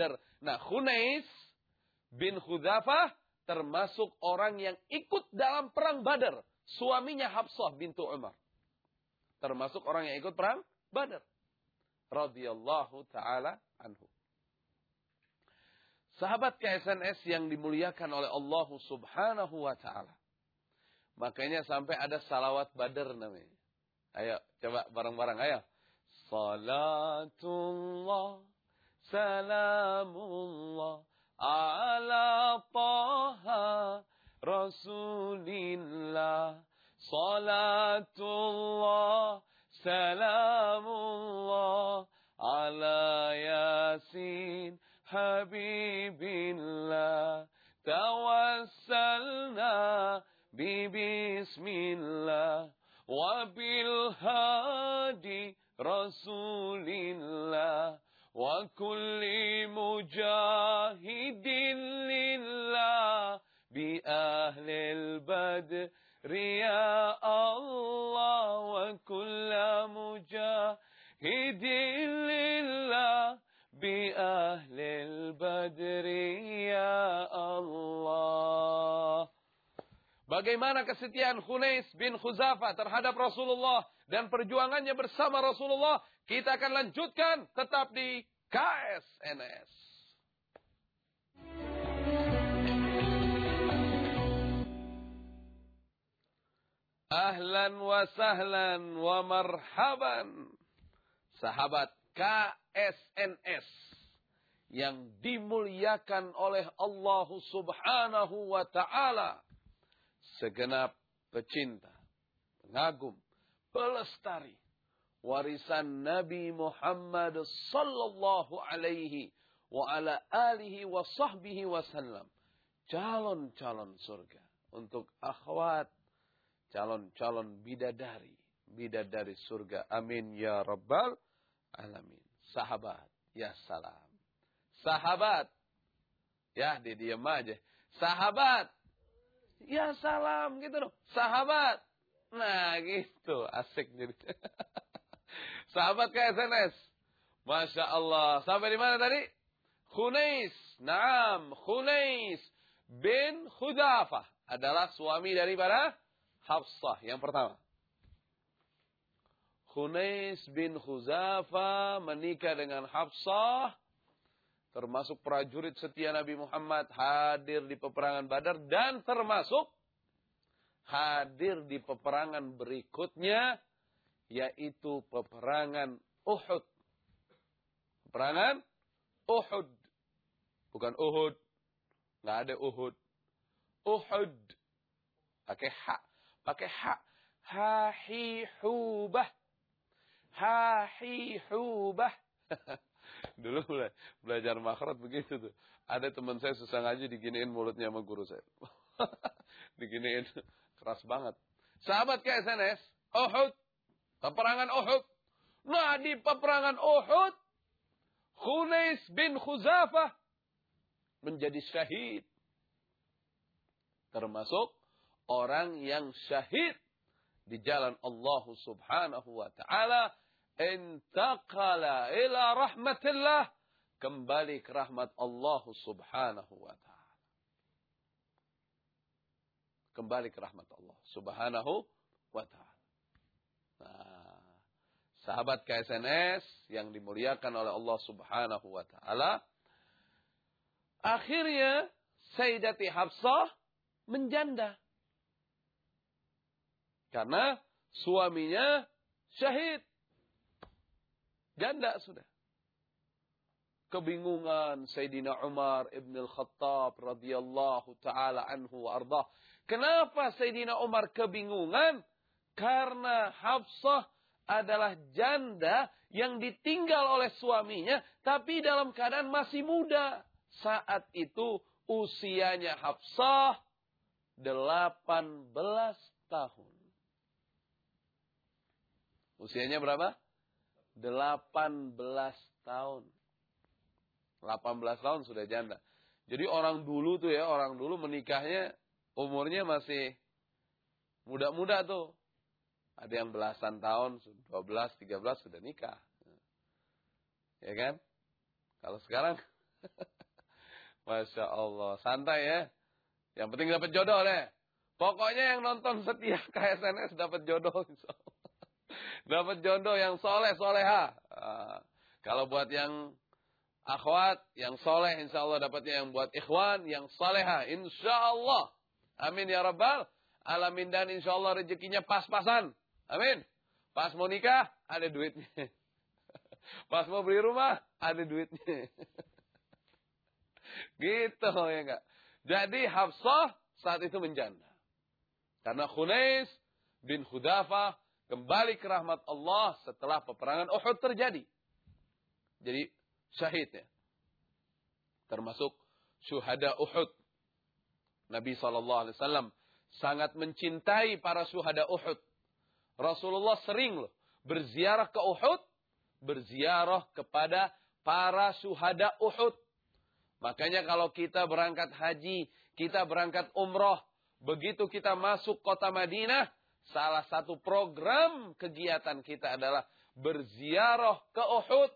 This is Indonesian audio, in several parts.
Badar. Nah, Khunais bin Khudzafah termasuk orang yang ikut dalam perang Badar. Suaminya Hafsah bintu Umar. Termasuk orang yang ikut perang Badar. Radhiyallahu taala anhu. Sahabat KSNS yang dimuliakan oleh Allah Subhanahu wa taala. Makanya sampai ada salawat Badar namanya. Ayo coba bareng-bareng ayo. Salatullah سلام الله على طه رسول الله. صلاة الله سلام الله على ياسين حبيب الله. توسلنا ببسم الله وبالهادي رسول الله. وكل مجاهد لله بأهل البدر يا الله وكل مجاهد لله بأهل البدر يا الله Bagaimana kesetiaan Khunais bin Khuzafa terhadap Rasulullah dan perjuangannya bersama Rasulullah, kita akan lanjutkan tetap di KSNS. Ahlan wa sahlan wa marhaban. Sahabat KSNS yang dimuliakan oleh Allah Subhanahu wa taala segenap pecinta, pengagum, pelestari warisan Nabi Muhammad sallallahu alaihi wa ala alihi wa sahbihi wasallam. Calon-calon surga untuk akhwat, calon-calon bidadari, bidadari surga. Amin ya rabbal alamin. Sahabat, ya salam. Sahabat, ya diam aja. Sahabat, Ya salam gitu loh. Sahabat. Nah gitu. Asik jadi. Sahabat ke SNS. Masya Allah. Sampai di mana tadi? Khunais. Naam. Khunais bin Khudafah. Adalah suami daripada Hafsah. Yang pertama. Khunais bin Khuzafah menikah dengan Hafsah termasuk prajurit setia Nabi Muhammad hadir di peperangan Badar dan termasuk hadir di peperangan berikutnya yaitu peperangan Uhud. Peperangan Uhud. Bukan Uhud. Nggak ada Uhud. Uhud. Pakai hak. Pakai hak. Hahihubah. Hahihubah. Dulu mulai belajar makhraj begitu tuh. Ada teman saya susah ngaji diginiin mulutnya sama guru saya. diginiin keras banget. Sahabat ke SNS, Uhud, peperangan Uhud. Nah di peperangan Uhud, Khunais bin Khuzafah menjadi syahid. Termasuk orang yang syahid di jalan Allah subhanahu wa ta'ala intaqala ila rahmatillah kembali ke rahmat Allah Subhanahu wa taala. Kembali ke rahmat Allah Subhanahu wa taala. Nah, sahabat KSNS yang dimuliakan oleh Allah Subhanahu wa taala akhirnya Sayyidati Hafsah menjanda. Karena suaminya syahid. Janda sudah. Kebingungan Sayyidina Umar ibn al-Khattab radhiyallahu taala anhu wa ardah. Kenapa Sayyidina Umar kebingungan? Karena Hafsah adalah janda yang ditinggal oleh suaminya tapi dalam keadaan masih muda. Saat itu usianya Hafsah 18 tahun. Usianya berapa? 18 tahun. 18 tahun sudah janda. Jadi orang dulu tuh ya, orang dulu menikahnya umurnya masih muda-muda tuh. Ada yang belasan tahun, 12, 13 sudah nikah. Ya kan? Kalau sekarang Masya Allah. Santai ya. Yang penting dapat jodoh deh. Pokoknya yang nonton setia ke SNS dapat jodoh. Dapat jodoh yang soleh soleha. Uh, kalau buat yang akhwat, yang soleh insya Allah dapatnya yang buat ikhwan, yang soleha. Insya Allah. Amin ya Rabbal. Alamin dan insya Allah rezekinya pas-pasan. Amin. Pas mau nikah, ada duitnya. Pas mau beli rumah, ada duitnya. gitu ya enggak. Jadi Hafsah saat itu menjanda. Karena Khunais bin Hudafa kembali ke rahmat Allah setelah peperangan Uhud terjadi. Jadi syahid ya. Termasuk syuhada Uhud. Nabi SAW sangat mencintai para syuhada Uhud. Rasulullah sering loh berziarah ke Uhud, berziarah kepada para syuhada Uhud. Makanya kalau kita berangkat haji, kita berangkat umroh, begitu kita masuk kota Madinah, salah satu program kegiatan kita adalah berziarah ke Uhud.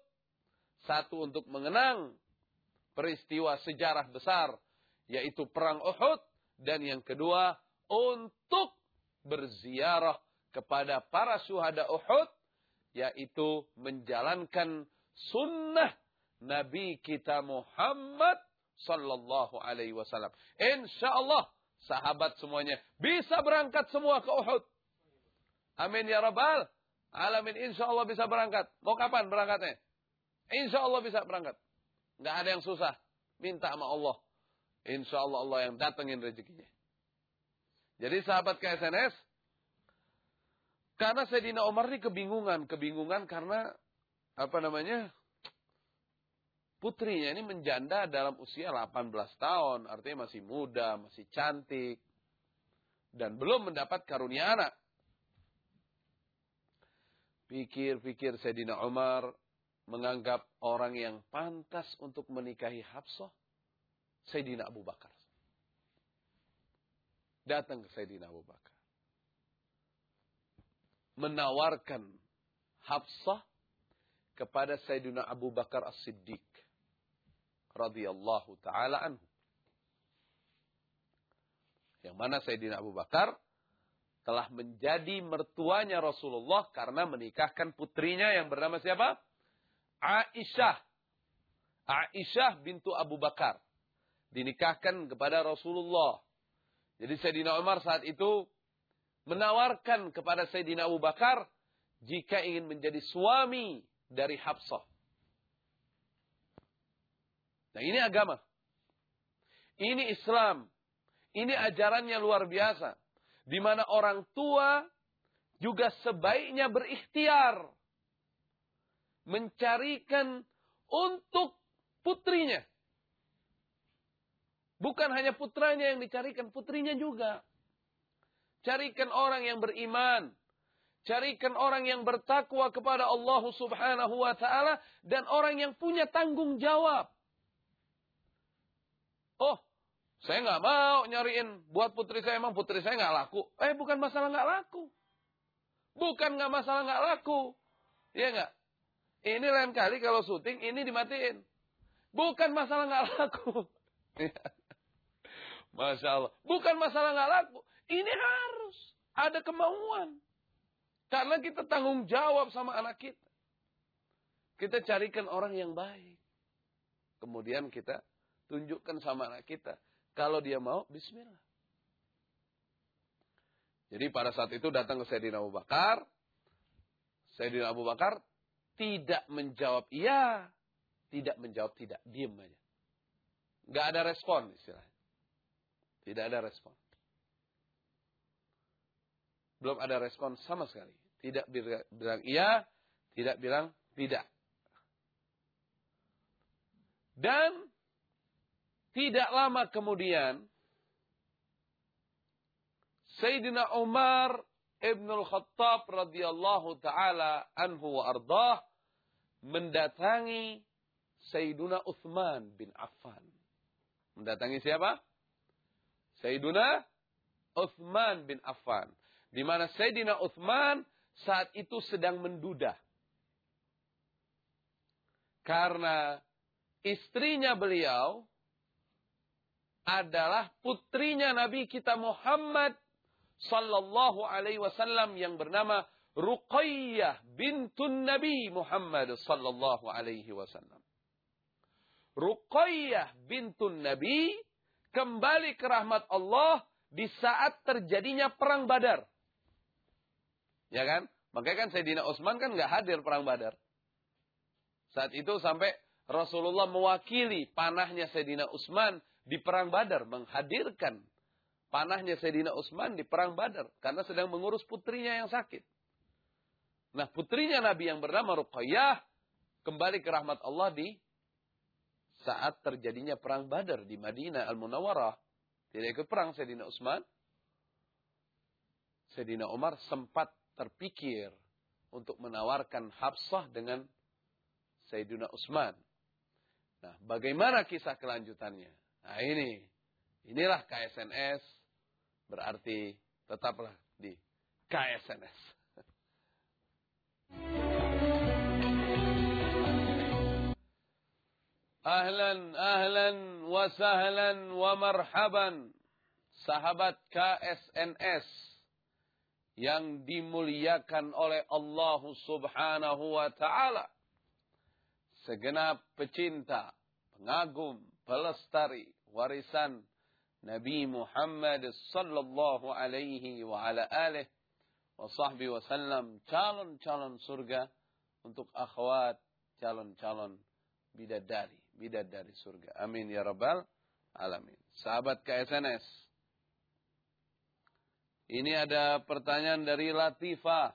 Satu untuk mengenang peristiwa sejarah besar, yaitu perang Uhud. Dan yang kedua, untuk berziarah kepada para syuhada Uhud, yaitu menjalankan sunnah Nabi kita Muhammad sallallahu alaihi wasallam. Insya Allah sahabat semuanya bisa berangkat semua ke Uhud. Amin ya rabbal alamin. Insya Allah bisa berangkat. Mau kapan berangkatnya? Insya Allah bisa berangkat. Nggak ada yang susah. Minta sama Allah. Insya Allah Allah yang datengin rezekinya. Jadi sahabat KSNS, karena Sayyidina Umar ini kebingungan. Kebingungan karena, apa namanya, putrinya ini menjanda dalam usia 18 tahun, artinya masih muda, masih cantik, dan belum mendapat karunia anak. Pikir-pikir Sayyidina Umar menganggap orang yang pantas untuk menikahi Hafsah, Sayyidina Abu Bakar. Datang ke Sayyidina Abu Bakar. Menawarkan Hafsah kepada Sayyidina Abu Bakar As-Siddiq radhiyallahu taala anhu. Yang mana Sayyidina Abu Bakar telah menjadi mertuanya Rasulullah karena menikahkan putrinya yang bernama siapa? Aisyah. Aisyah bintu Abu Bakar. Dinikahkan kepada Rasulullah. Jadi Sayyidina Umar saat itu menawarkan kepada Sayyidina Abu Bakar jika ingin menjadi suami dari Hafsah. Nah ini agama. Ini Islam. Ini ajarannya luar biasa. Di mana orang tua juga sebaiknya berikhtiar. Mencarikan untuk putrinya. Bukan hanya putranya yang dicarikan, putrinya juga. Carikan orang yang beriman. Carikan orang yang bertakwa kepada Allah subhanahu wa ta'ala. Dan orang yang punya tanggung jawab. Oh, saya nggak mau nyariin buat putri saya emang putri saya nggak laku. Eh bukan masalah nggak laku, bukan nggak masalah nggak laku, iya nggak? Ini lain kali kalau syuting ini dimatiin, bukan masalah nggak laku. Masya Allah, bukan masalah nggak laku. Ini harus ada kemauan. Karena kita tanggung jawab sama anak kita. Kita carikan orang yang baik. Kemudian kita Tunjukkan sama anak kita. Kalau dia mau, bismillah. Jadi pada saat itu datang ke Sayyidina Abu Bakar. Sayyidina Abu Bakar tidak menjawab iya. Tidak menjawab tidak. Diam aja. Nggak ada respon istilahnya. Tidak ada respon. Belum ada respon sama sekali. Tidak bilang iya, tidak bilang tidak. Dan tidak lama kemudian, Sayyidina Umar Ibnul Khattab radhiyallahu taala anhu wa ardah mendatangi Sayyiduna Uthman bin Affan. Mendatangi siapa? Sayyiduna Uthman bin Affan. Di mana Sayyidina Uthman saat itu sedang menduda. Karena istrinya beliau adalah putrinya Nabi kita Muhammad sallallahu alaihi wasallam yang bernama Ruqayyah bintun Nabi Muhammad sallallahu alaihi wasallam. Ruqayyah bintun Nabi kembali ke rahmat Allah di saat terjadinya perang Badar. Ya kan? Makanya kan Sayyidina Utsman kan nggak hadir perang Badar. Saat itu sampai Rasulullah mewakili panahnya Sayyidina Utsman di perang Badar menghadirkan panahnya Sayyidina Utsman di perang Badar karena sedang mengurus putrinya yang sakit. Nah, putrinya Nabi yang bernama Ruqayyah kembali ke rahmat Allah di saat terjadinya perang Badar di Madinah Al-Munawwarah. Tidak ikut perang Sayyidina Utsman. Sayyidina Umar sempat terpikir untuk menawarkan Hafsah dengan Sayyidina Utsman. Nah, bagaimana kisah kelanjutannya? Nah, ini. Inilah KSNS. Berarti tetaplah di KSNS. Ahlan, ahlan, wa sahlan, wa marhaban. Sahabat KSNS yang dimuliakan oleh Allah subhanahu wa ta'ala. Segenap pecinta, pengagum, pelestari, warisan Nabi Muhammad sallallahu alaihi wa ala alihi wa sahbihi wasallam calon-calon surga untuk akhwat calon-calon bidadari bidadari surga. Amin ya rabbal alamin. Sahabat KSNS ini ada pertanyaan dari Latifah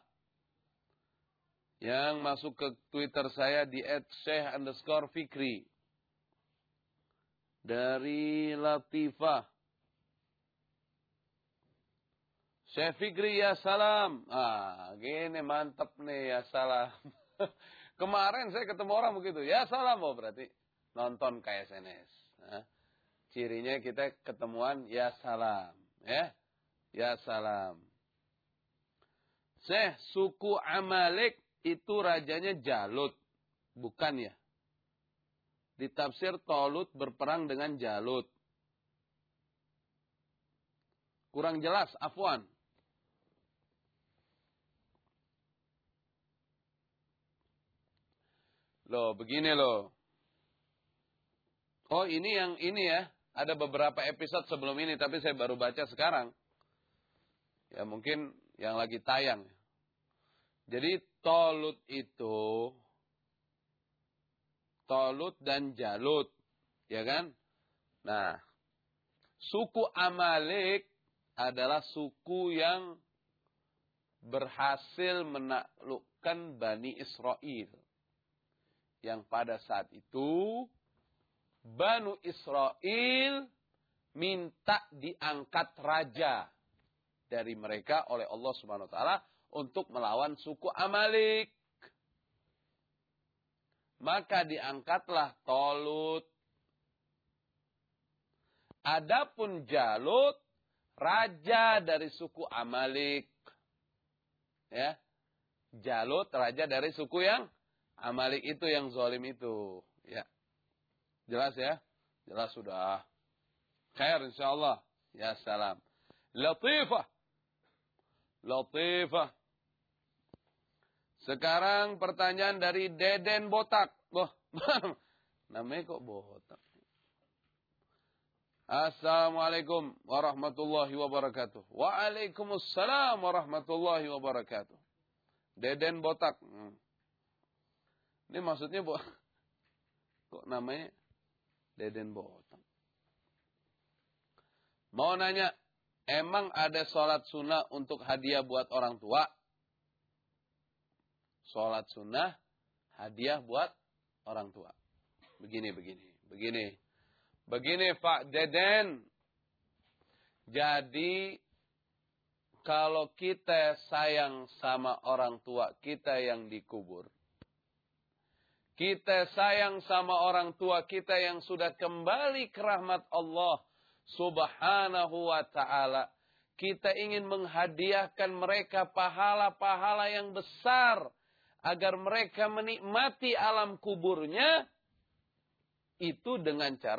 yang masuk ke Twitter saya di @syekh underscore fikri dari Latifah Syekh Fikri ya salam. Ah, gini mantap nih ya salam. Kemarin saya ketemu orang begitu. Ya salam oh berarti nonton KSNS. Nah, cirinya kita ketemuan ya salam. Ya. Ya salam. Syekh suku Amalek itu rajanya Jalut. Bukan ya. Ditafsir Tolut berperang dengan Jalut. Kurang jelas, afwan. Loh, begini loh. Oh, ini yang ini ya. Ada beberapa episode sebelum ini, tapi saya baru baca sekarang. Ya, mungkin yang lagi tayang. Jadi, Tolut itu, Tolut dan Jalut. Ya kan? Nah, suku Amalek adalah suku yang berhasil menaklukkan Bani Israel yang pada saat itu Banu Israel minta diangkat raja dari mereka oleh Allah Subhanahu wa taala untuk melawan suku Amalik. Maka diangkatlah Tolut. Adapun Jalut raja dari suku Amalik. Ya. Jalut raja dari suku yang Amalik itu yang zalim itu. Ya. Jelas ya? Jelas sudah. Khair insyaallah. Ya salam. Latifah. Latifah. Sekarang pertanyaan dari Deden Botak. Wah, namanya kok botak? Assalamualaikum warahmatullahi wabarakatuh. Waalaikumsalam warahmatullahi wabarakatuh. Deden Botak. Hmm. Ini maksudnya bu, kok namanya Deden Botak? Mau nanya, emang ada sholat sunnah untuk hadiah buat orang tua? Sholat sunnah, hadiah buat orang tua. Begini, begini, begini. Begini Pak Deden. Jadi kalau kita sayang sama orang tua kita yang dikubur. Kita sayang sama orang tua kita yang sudah kembali ke rahmat Allah subhanahu wa ta'ala. Kita ingin menghadiahkan mereka pahala-pahala yang besar. Agar mereka menikmati alam kuburnya. Itu dengan cara